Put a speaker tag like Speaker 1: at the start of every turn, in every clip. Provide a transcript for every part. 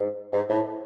Speaker 1: 박수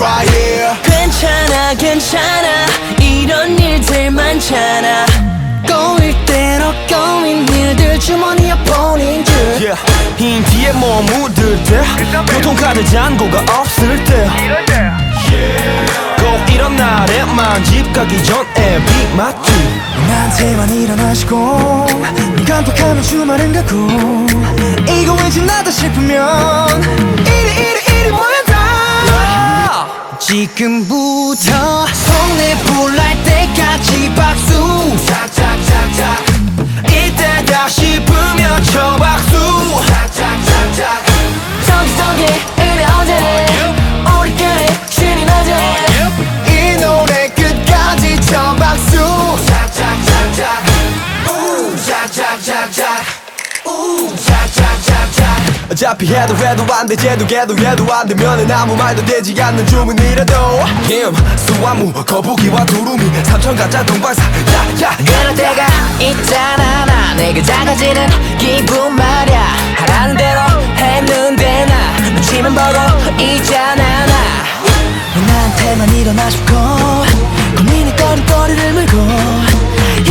Speaker 1: right here.
Speaker 2: 괜찮아 괜찮아. 이런 일들 많잖아. 꼬일 대로 꼬인 일들 주머니에 보낸 줄.
Speaker 1: Yeah. 흰 뒤에 뭐 묻을 때? 교통카드 잔고가 없을 때. 꼭 이런 날에만 집 가기 전에 빅 맞지.
Speaker 3: 나한테만 일어나시고 눈 깜빡하면 주말은 가고 이거 왠지 나다 싶으면 이리 이리 지금부터
Speaker 2: 손에 불날 때까지 박수!
Speaker 1: 착착착착 어차피 해도 해도 안돼 쟤도 걔도 얘도 안 되면은 아무 말도 되지 않는 주문이라도. 김 수화무 거북이와 두루미 삼천 가짜 동방사. 야야
Speaker 2: 그럴 때가 있잖아 나. 내가 작아지는 기분 말야. 하라는 대로 했는데 나 눈치만 보고 있잖아 나.
Speaker 3: 나한테만 일어나 싶고 고민이 꺼리꺼리를 물고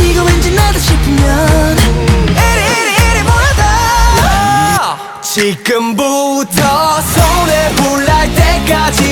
Speaker 3: 이거 왠지 나다 싶으면
Speaker 1: 지금부터 손에 불날 때까지